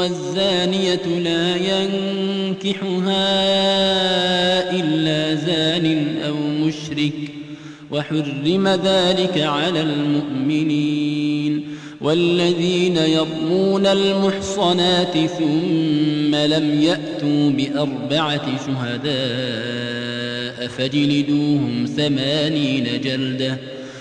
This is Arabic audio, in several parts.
والزانية لا ينكحها إلا زان أو مشرك وحرم ذلك على المؤمنين والذين يرمون المحصنات ثم لم يأتوا بأربعة شهداء فاجلدوهم ثمانين جلدة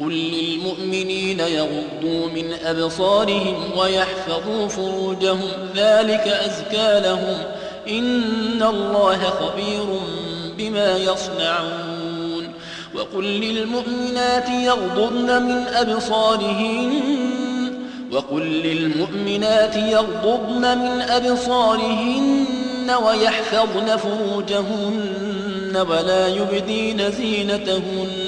قل للمؤمنين يغضوا من أبصارهم ويحفظوا فروجهم ذلك أزكى لهم. إن الله خبير بما يصنعون. وقل للمؤمنات يغضضن من أبصارهن. وقل للمؤمنات يغضضن من أبصارهن ويحفظن فروجهن ولا يبدين زينتهن.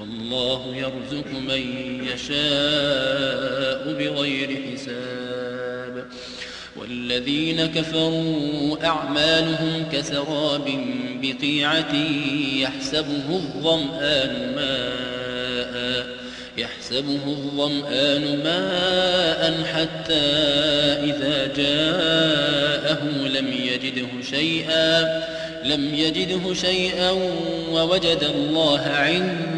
والله يرزق من يشاء بغير حساب. والذين كفروا أعمالهم كسراب بقيعة يحسبه الظمآن ماء يحسبه الظمآن ماء حتى إذا جاءه لم يجده شيئا لم يجده شيئا ووجد الله عنده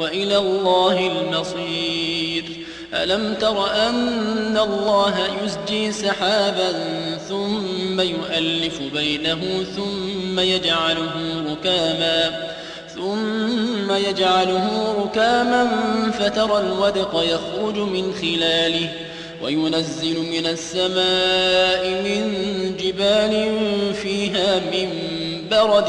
وإلى الله المصير. ألم تر أن الله يسجي سحابا ثم يؤلف بينه ثم يجعله ركاما ثم يجعله ركاما فترى الودق يخرج من خلاله وينزل من السماء من جبال فيها من برد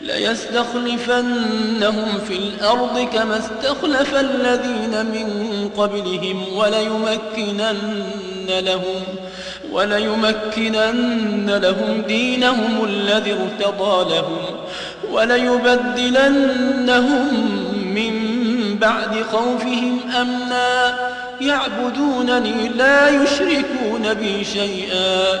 ليستخلفنهم في الأرض كما استخلف الذين من قبلهم وليمكنن لهم وليمكنن لهم دينهم الذي ارتضى لهم وليبدلنهم من بعد خوفهم أمنا. يعبدونني لا يشركون بي شيئا.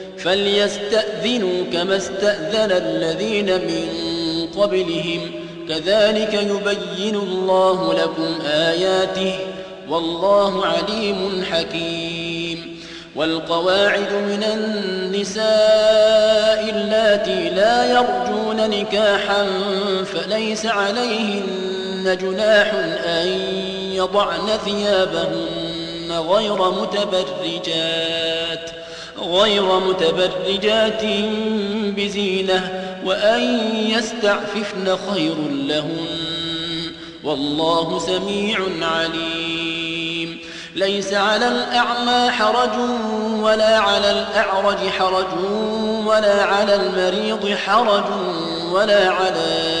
فليستأذنوا كما استأذن الذين من قبلهم. كذلك يبين الله لكم آياته والله عليم حكيم. والقواعد من النساء اللاتي لا يرجون نكاحا فليس عليهن جناح أن يضعن ثيابهن غير متبرجات. غير متبرجات بزينة وأن يستعففن خير لهن والله سميع عليم. ليس على الأعمى حرج ولا على الأعرج حرج ولا على المريض حرج ولا على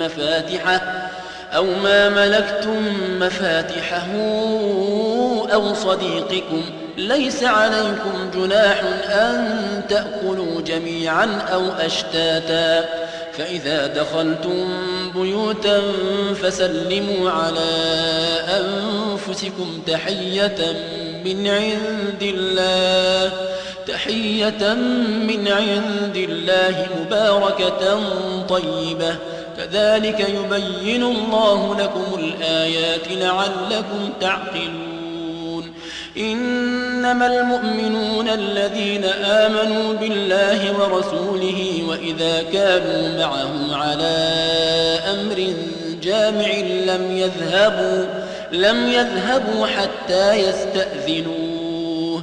مفاتحه أو ما ملكتم مفاتحه أو صديقكم ليس عليكم جناح أن تأكلوا جميعا أو أشتاتا. فإذا دخلتم بيوتا فسلموا على أنفسكم تحية من عند الله تحية من عند الله مباركة طيبة. كذلك يبين الله لكم الآيات لعلكم تعقلون. إنما المؤمنون الذين آمنوا بالله ورسوله وإذا كانوا معه على أمر جامع لم يذهبوا لم يذهبوا حتى يستأذنوه.